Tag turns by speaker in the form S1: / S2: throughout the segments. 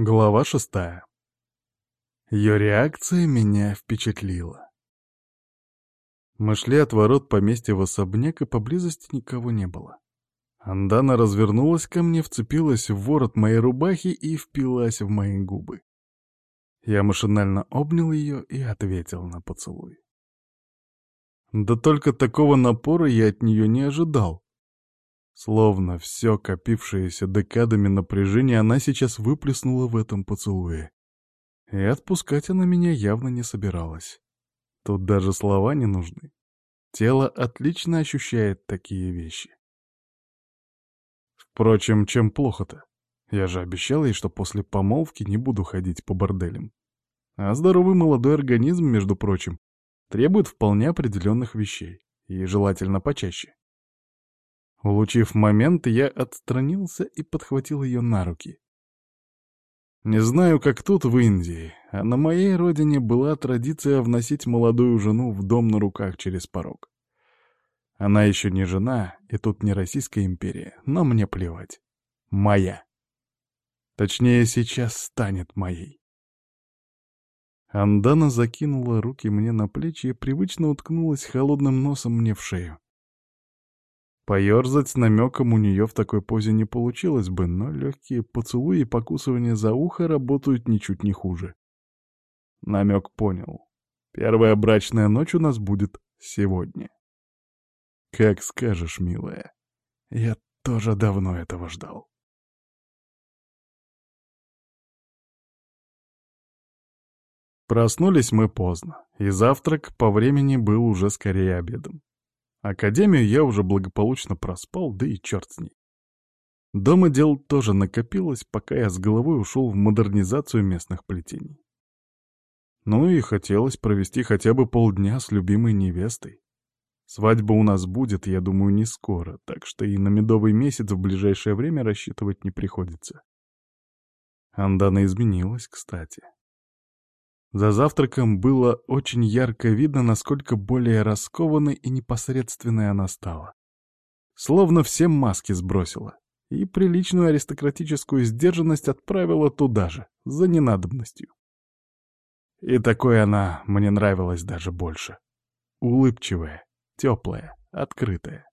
S1: Глава шестая. Ее реакция меня впечатлила. Мы шли от ворот поместья в особняк, и поблизости никого не было. Андана развернулась ко мне, вцепилась в ворот моей рубахи и впилась в мои губы. Я машинально обнял ее и ответил на поцелуй. Да только такого напора я от нее не ожидал. Словно все копившееся декадами напряжение она сейчас выплеснула в этом поцелуе. И отпускать она меня явно не собиралась. Тут даже слова не нужны. Тело отлично ощущает такие вещи. Впрочем, чем плохо-то? Я же обещал ей, что после помолвки не буду ходить по борделям. А здоровый молодой организм, между прочим, требует вполне определенных вещей, и желательно почаще. Улучив момент, я отстранился и подхватил ее на руки. Не знаю, как тут, в Индии, а на моей родине была традиция вносить молодую жену в дом на руках через порог. Она еще не жена, и тут не Российская империя, но мне плевать. Моя. Точнее, сейчас станет моей. Андана закинула руки мне на плечи и привычно уткнулась холодным носом мне в шею. Поерзать с намеком у нее в такой позе не получилось бы, но легкие поцелуи и покусывания за ухо работают ничуть не хуже. Намек понял. Первая брачная ночь у нас будет сегодня. Как скажешь, милая. Я тоже давно этого ждал. Проснулись мы поздно, и завтрак по времени был уже скорее обедом. Академию я уже благополучно проспал, да и черт с ней. Дома дел тоже накопилось, пока я с головой ушел в модернизацию местных плетений. Ну и хотелось провести хотя бы полдня с любимой невестой. Свадьба у нас будет, я думаю, не скоро, так что и на медовый месяц в ближайшее время рассчитывать не приходится. Андана изменилась, кстати. За завтраком было очень ярко видно, насколько более раскованной и непосредственной она стала. Словно все маски сбросила. И приличную аристократическую сдержанность отправила туда же, за ненадобностью. И такой она мне нравилась даже больше. Улыбчивая, теплая, открытая.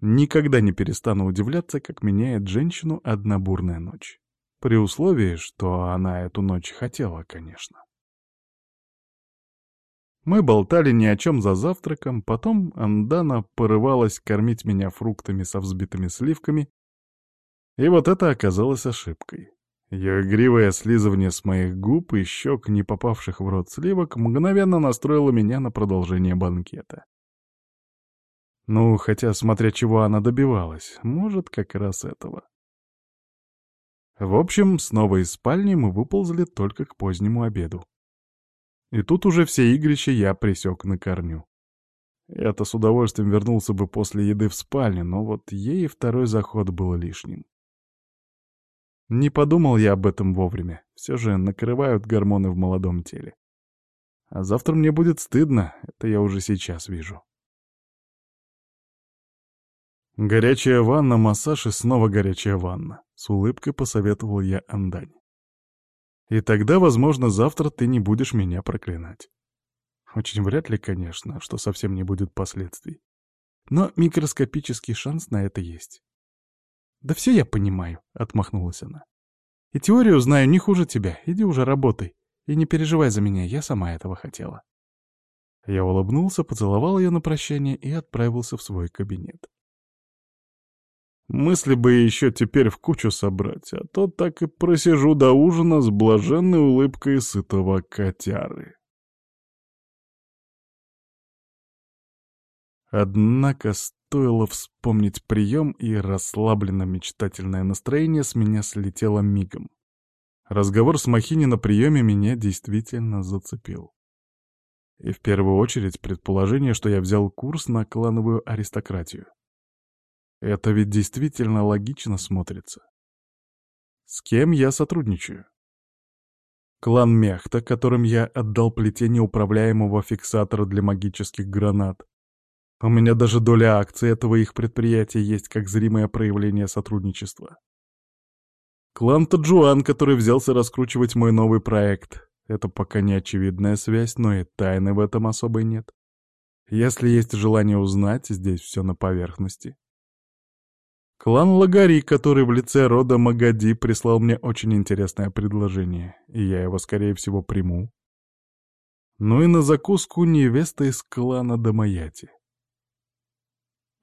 S1: Никогда не перестану удивляться, как меняет женщину одна бурная ночь. При условии, что она эту ночь хотела, конечно. Мы болтали ни о чем за завтраком, потом Андана порывалась кормить меня фруктами со взбитыми сливками, и вот это оказалось ошибкой. Ее игривое слизывание с моих губ и щек, не попавших в рот сливок, мгновенно настроило меня на продолжение банкета. Ну, хотя, смотря чего она добивалась, может, как раз этого. В общем, снова из спальни мы выползли только к позднему обеду. И тут уже все игрища я присек на корню. Я-то с удовольствием вернулся бы после еды в спальню, но вот ей второй заход был лишним. Не подумал я об этом вовремя. Все же накрывают гормоны в молодом теле. А завтра мне будет стыдно, это я уже сейчас вижу. Горячая ванна, массаж и снова горячая ванна. С улыбкой посоветовал я Андань. И тогда, возможно, завтра ты не будешь меня проклинать. Очень вряд ли, конечно, что совсем не будет последствий. Но микроскопический шанс на это есть. «Да все я понимаю», — отмахнулась она. «И теорию знаю не хуже тебя. Иди уже работай. И не переживай за меня, я сама этого хотела». Я улыбнулся, поцеловал ее на прощание и отправился в свой кабинет. Мысли бы еще теперь в кучу собрать, а то так и просижу до ужина с блаженной улыбкой сытого котяры. Однако стоило вспомнить прием, и расслабленно-мечтательное настроение с меня слетело мигом. Разговор с Махини на приеме меня действительно зацепил. И в первую очередь предположение, что я взял курс на клановую аристократию. Это ведь действительно логично смотрится. С кем я сотрудничаю? Клан Мехта, которым я отдал плетение управляемого фиксатора для магических гранат. У меня даже доля акций этого их предприятия есть как зримое проявление сотрудничества. Клан Таджуан, который взялся раскручивать мой новый проект. Это пока не очевидная связь, но и тайны в этом особой нет. Если есть желание узнать, здесь все на поверхности. Клан Лагари, который в лице рода Магади прислал мне очень интересное предложение, и я его, скорее всего, приму. Ну и на закуску невеста из клана Дамаяти.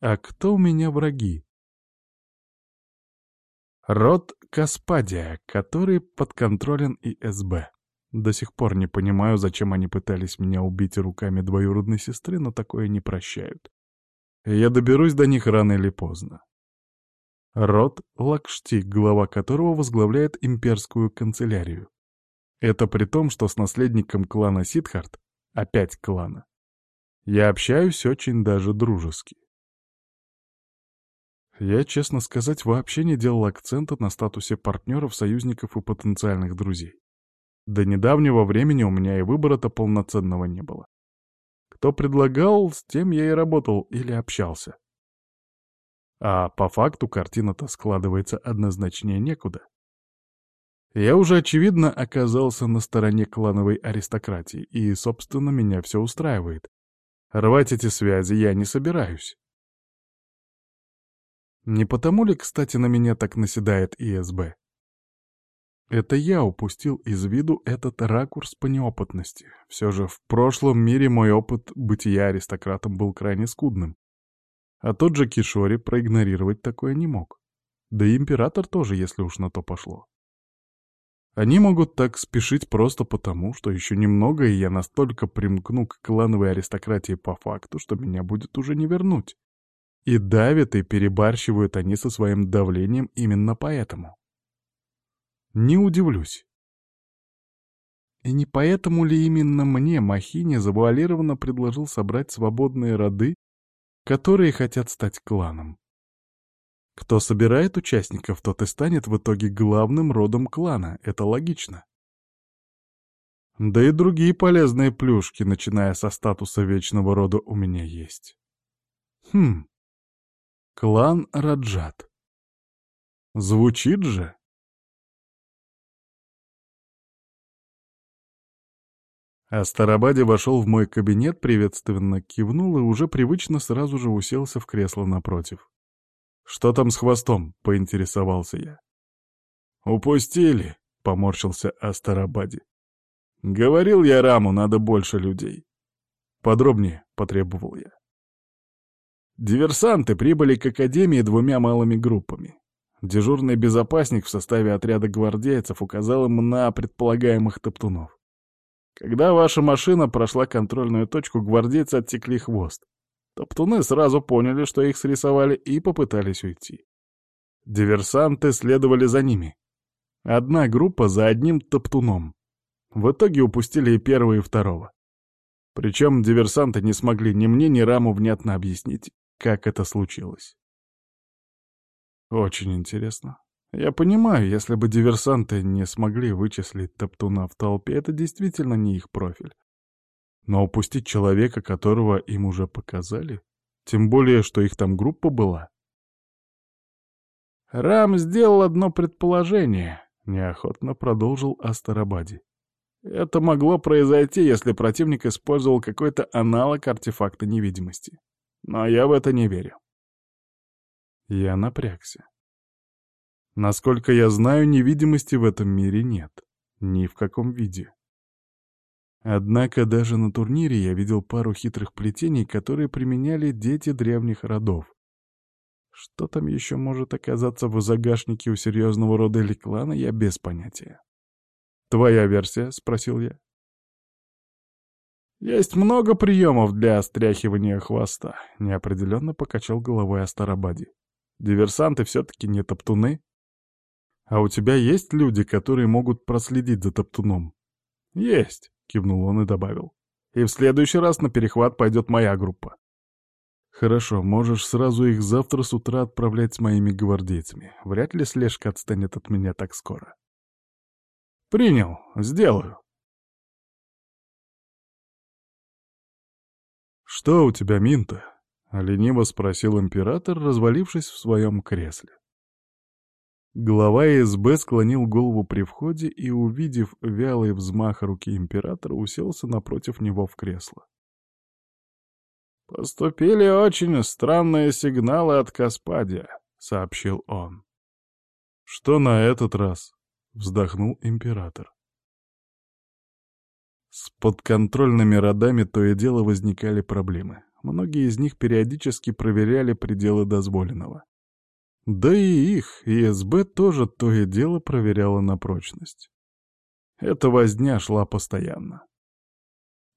S1: А кто у меня враги? Род Каспадия, который подконтролен ИСБ. До сих пор не понимаю, зачем они пытались меня убить руками двоюродной сестры, но такое не прощают. Я доберусь до них рано или поздно. Род Лакшти, глава которого возглавляет имперскую канцелярию. Это при том, что с наследником клана Сидхарт, опять клана, я общаюсь очень даже дружески. Я, честно сказать, вообще не делал акцента на статусе партнеров, союзников и потенциальных друзей. До недавнего времени у меня и выбора-то полноценного не было. Кто предлагал, с тем я и работал или общался. А по факту картина-то складывается однозначнее некуда. Я уже, очевидно, оказался на стороне клановой аристократии, и, собственно, меня все устраивает. Рвать эти связи я не собираюсь. Не потому ли, кстати, на меня так наседает ИСБ? Это я упустил из виду этот ракурс по неопытности. Все же в прошлом мире мой опыт бытия аристократом был крайне скудным. А тот же Кишори проигнорировать такое не мог. Да и император тоже, если уж на то пошло. Они могут так спешить просто потому, что еще немного, и я настолько примкну к клановой аристократии по факту, что меня будет уже не вернуть. И давят и перебарщивают они со своим давлением именно поэтому. Не удивлюсь. И не поэтому ли именно мне Махини завуалированно предложил собрать свободные роды которые хотят стать кланом. Кто собирает участников, тот и станет в итоге главным родом клана, это логично. Да и другие полезные плюшки, начиная со статуса вечного рода, у меня есть. Хм. Клан Раджат. Звучит же. Астарабаде вошел в мой кабинет, приветственно кивнул и уже привычно сразу же уселся в кресло напротив. «Что там с хвостом?» — поинтересовался я. «Упустили», — поморщился Астарабаде. «Говорил я Раму, надо больше людей». «Подробнее», — потребовал я. Диверсанты прибыли к Академии двумя малыми группами. Дежурный безопасник в составе отряда гвардейцев указал им на предполагаемых топтунов. Когда ваша машина прошла контрольную точку, гвардейцы оттекли хвост. Топтуны сразу поняли, что их срисовали, и попытались уйти. Диверсанты следовали за ними. Одна группа за одним топтуном. В итоге упустили и первого, и второго. Причем диверсанты не смогли ни мне, ни Раму внятно объяснить, как это случилось. Очень интересно. Я понимаю, если бы диверсанты не смогли вычислить топтуна в толпе, это действительно не их профиль. Но упустить человека, которого им уже показали, тем более, что их там группа была. Рам сделал одно предположение, неохотно продолжил Астарабади. Это могло произойти, если противник использовал какой-то аналог артефакта невидимости. Но я в это не верю. Я напрягся. Насколько я знаю, невидимости в этом мире нет. Ни в каком виде. Однако даже на турнире я видел пару хитрых плетений, которые применяли дети древних родов. Что там еще может оказаться в загашнике у серьезного рода или клана, я без понятия. «Твоя версия?» — спросил я. «Есть много приемов для стряхивания хвоста», — неопределенно покачал головой Астарабаде. «Диверсанты все-таки не топтуны?» «А у тебя есть люди, которые могут проследить за топтуном?» «Есть», — кивнул он и добавил. «И в следующий раз на перехват пойдет моя группа». «Хорошо, можешь сразу их завтра с утра отправлять с моими гвардейцами. Вряд ли слежка отстанет от меня так скоро». «Принял, сделаю». «Что у тебя, Минта?» — лениво спросил император, развалившись в своем кресле. Глава СБ склонил голову при входе и, увидев вялый взмах руки императора, уселся напротив него в кресло. «Поступили очень странные сигналы от Каспадия», — сообщил он. «Что на этот раз?» — вздохнул император. С подконтрольными родами то и дело возникали проблемы. Многие из них периодически проверяли пределы дозволенного. Да и их ИСБ тоже то и дело проверяла на прочность. Эта возня шла постоянно.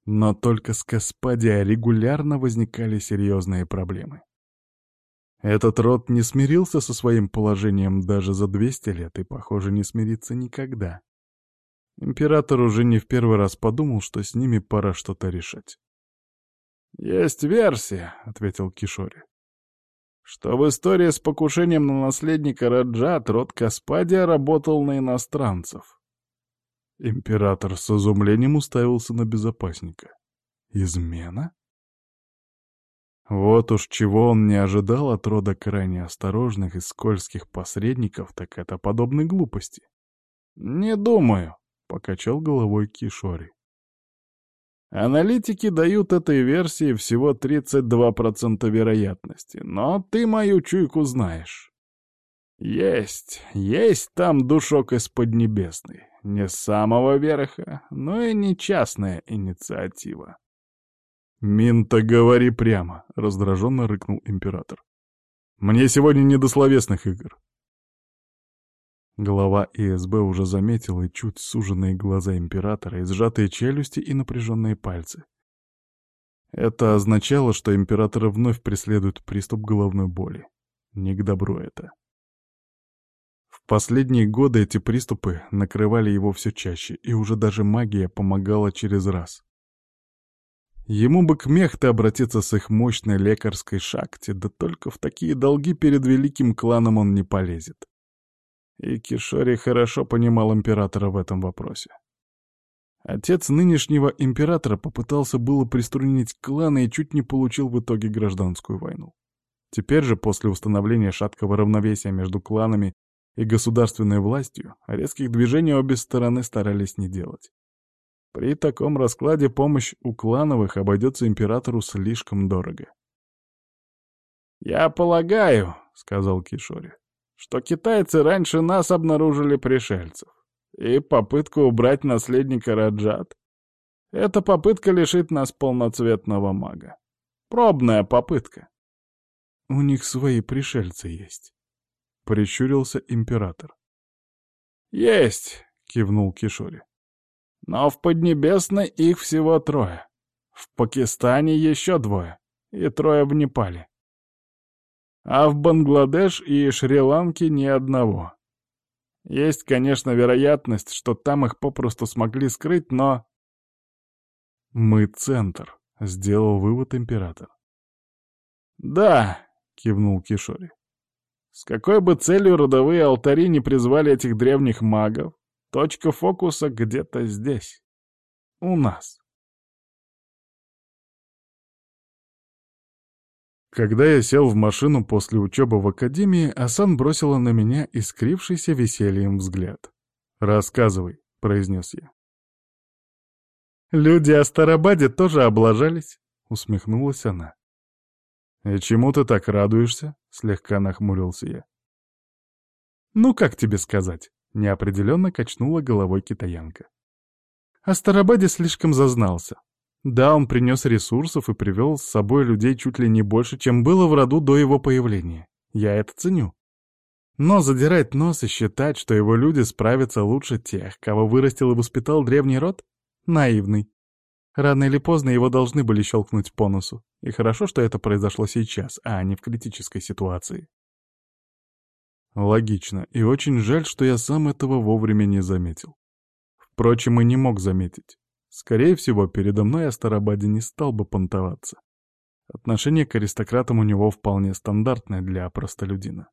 S1: Но только с Каспадия регулярно возникали серьезные проблемы. Этот род не смирился со своим положением даже за 200 лет и, похоже, не смирится никогда. Император уже не в первый раз подумал, что с ними пора что-то решать. «Есть версия», — ответил Кишори что в истории с покушением на наследника Раджат род Каспадия работал на иностранцев. Император с изумлением уставился на безопасника. Измена? Вот уж чего он не ожидал от рода крайне осторожных и скользких посредников, так это подобной глупости. «Не думаю», — покачал головой Кишори. Аналитики дают этой версии всего 32% вероятности, но ты мою чуйку знаешь. Есть, есть там душок из Поднебесной. Не самого верха, но и не частная инициатива. «Минта, говори прямо», — раздраженно рыкнул император. «Мне сегодня не до словесных игр. Глава ИСБ уже заметил и чуть суженные глаза императора, и сжатые челюсти и напряженные пальцы. Это означало, что императора вновь преследует приступ головной боли. Не к добру это. В последние годы эти приступы накрывали его все чаще, и уже даже магия помогала через раз. Ему бы к Мехте обратиться с их мощной лекарской шахте, да только в такие долги перед великим кланом он не полезет. И Кишори хорошо понимал императора в этом вопросе. Отец нынешнего императора попытался было приструнить кланы и чуть не получил в итоге гражданскую войну. Теперь же, после установления шаткого равновесия между кланами и государственной властью, резких движений обе стороны старались не делать. При таком раскладе помощь у клановых обойдется императору слишком дорого. «Я полагаю», — сказал Кишори, что китайцы раньше нас обнаружили пришельцев. И попытка убрать наследника Раджат. Эта попытка лишит нас полноцветного мага. Пробная попытка. У них свои пришельцы есть. Прищурился император. Есть, кивнул Кишори. Но в Поднебесной их всего трое. В Пакистане еще двое. И трое в Непале а в Бангладеш и Шри-Ланке ни одного. Есть, конечно, вероятность, что там их попросту смогли скрыть, но... «Мы центр», — сделал вывод император. «Да», — кивнул Кишори. «С какой бы целью родовые алтари не призвали этих древних магов, точка фокуса где-то здесь, у нас». Когда я сел в машину после учебы в академии, Асан бросила на меня искрившийся весельем взгляд. «Рассказывай», — произнес я. «Люди Астарабаде тоже облажались», — усмехнулась она. «И чему ты так радуешься?» — слегка нахмурился я. «Ну, как тебе сказать?» — неопределенно качнула головой китаянка. Астарабаде слишком зазнался. Да, он принес ресурсов и привел с собой людей чуть ли не больше, чем было в роду до его появления. Я это ценю. Но задирать нос и считать, что его люди справятся лучше тех, кого вырастил и воспитал древний род? Наивный. Рано или поздно его должны были щелкнуть по носу. И хорошо, что это произошло сейчас, а не в критической ситуации. Логично, и очень жаль, что я сам этого вовремя не заметил. Впрочем, и не мог заметить. Скорее всего, передо мной Астарабаде не стал бы понтоваться. Отношение к аристократам у него вполне стандартное для простолюдина.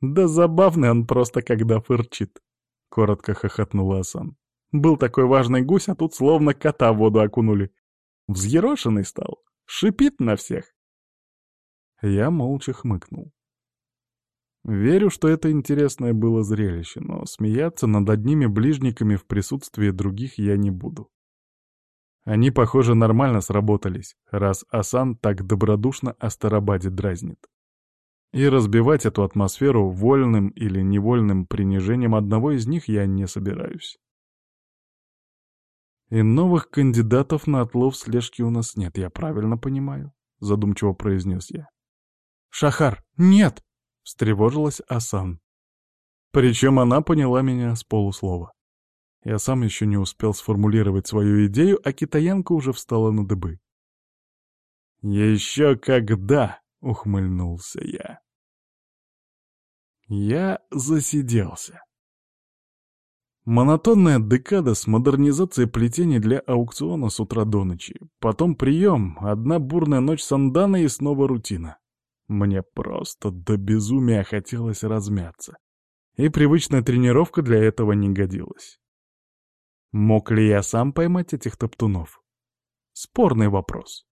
S1: «Да забавный он просто, когда фырчит», — коротко хохотнула Асан. «Был такой важный гусь, а тут словно кота в воду окунули. Взъерошенный стал, шипит на всех». Я молча хмыкнул. Верю, что это интересное было зрелище, но смеяться над одними ближниками в присутствии других я не буду. Они, похоже, нормально сработались, раз Асан так добродушно Астарабаде дразнит. И разбивать эту атмосферу вольным или невольным принижением одного из них я не собираюсь. И новых кандидатов на отлов слежки у нас нет, я правильно понимаю? Задумчиво произнес я. Шахар, нет! Встревожилась Асан. Причем она поняла меня с полуслова. Я сам еще не успел сформулировать свою идею, а китаянка уже встала на дыбы. «Еще когда!» — ухмыльнулся я. Я засиделся. Монотонная декада с модернизацией плетений для аукциона с утра до ночи. Потом прием, одна бурная ночь сандана и снова рутина. Мне просто до безумия хотелось размяться. И привычная тренировка для этого не годилась. Мог ли я сам поймать этих топтунов? Спорный вопрос.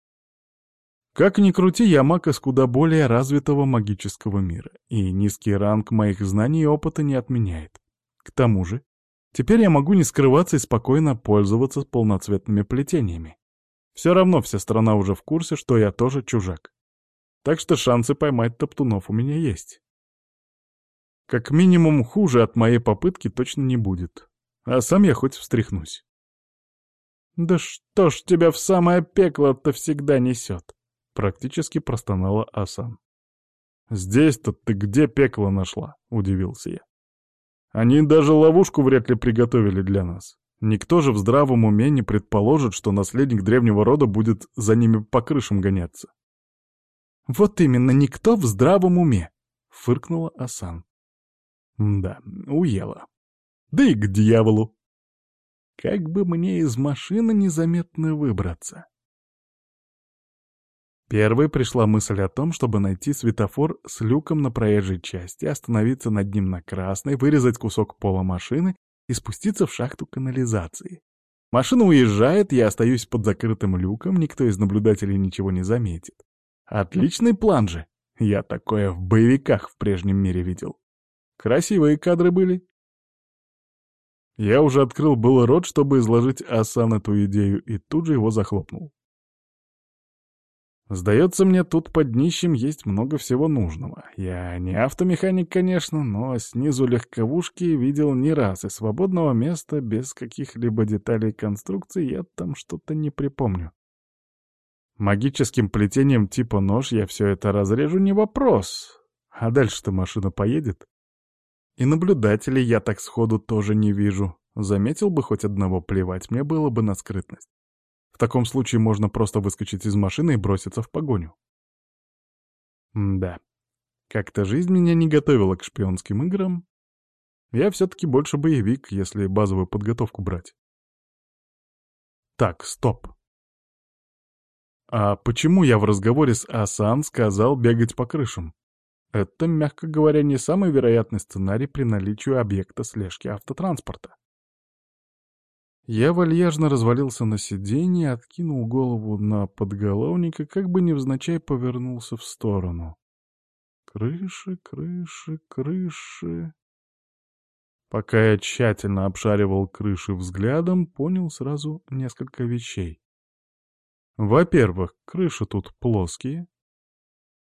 S1: Как ни крути, я маг из куда более развитого магического мира, и низкий ранг моих знаний и опыта не отменяет. К тому же, теперь я могу не скрываться и спокойно пользоваться полноцветными плетениями. Все равно вся страна уже в курсе, что я тоже чужак. Так что шансы поймать топтунов у меня есть. Как минимум хуже от моей попытки точно не будет а сам я хоть встряхнусь. «Да что ж тебя в самое пекло-то всегда несет?» — практически простонала Асан. «Здесь-то ты где пекло нашла?» — удивился я. «Они даже ловушку вряд ли приготовили для нас. Никто же в здравом уме не предположит, что наследник древнего рода будет за ними по крышам гоняться». «Вот именно, никто в здравом уме!» — фыркнула Асан. «Да, уела. Да и к дьяволу. Как бы мне из машины незаметно выбраться? Первой пришла мысль о том, чтобы найти светофор с люком на проезжей части, остановиться над ним на красной, вырезать кусок пола машины и спуститься в шахту канализации. Машина уезжает, я остаюсь под закрытым люком, никто из наблюдателей ничего не заметит. Отличный план же! Я такое в боевиках в прежнем мире видел. Красивые кадры были. Я уже открыл был рот, чтобы изложить Асан эту идею, и тут же его захлопнул. Сдается мне, тут под днищем есть много всего нужного. Я не автомеханик, конечно, но снизу легковушки видел не раз, и свободного места без каких-либо деталей конструкции я там что-то не припомню. Магическим плетением типа нож я все это разрежу, не вопрос. А дальше-то машина поедет. И наблюдателей я так сходу тоже не вижу. Заметил бы хоть одного, плевать мне было бы на скрытность. В таком случае можно просто выскочить из машины и броситься в погоню. М да, как-то жизнь меня не готовила к шпионским играм. Я все-таки больше боевик, если базовую подготовку брать. Так, стоп. А почему я в разговоре с Асан сказал бегать по крышам? Это, мягко говоря, не самый вероятный сценарий при наличии объекта слежки автотранспорта. Я вальяжно развалился на сиденье, откинул голову на подголовник и как бы невзначай повернулся в сторону. Крыши, крыши, крыши. Пока я тщательно обшаривал крыши взглядом, понял сразу несколько вещей. Во-первых, крыши тут плоские,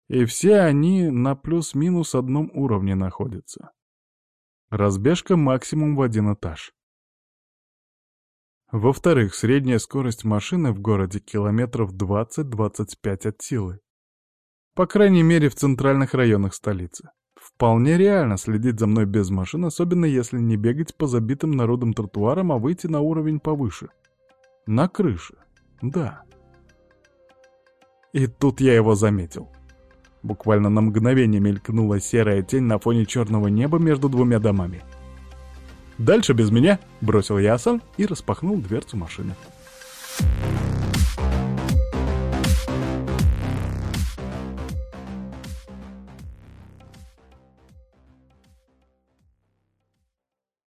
S1: и все они на плюс-минус одном уровне находятся. Разбежка максимум в один этаж. Во-вторых, средняя скорость машины в городе километров 20-25 от силы. По крайней мере, в центральных районах столицы. Вполне реально следить за мной без машин, особенно если не бегать по забитым народом тротуарам, а выйти на уровень повыше. На крыше. Да. И тут я его заметил. Буквально на мгновение мелькнула серая тень на фоне черного неба между двумя домами. «Дальше без меня!» — бросил я Асан и распахнул дверцу машины. Thank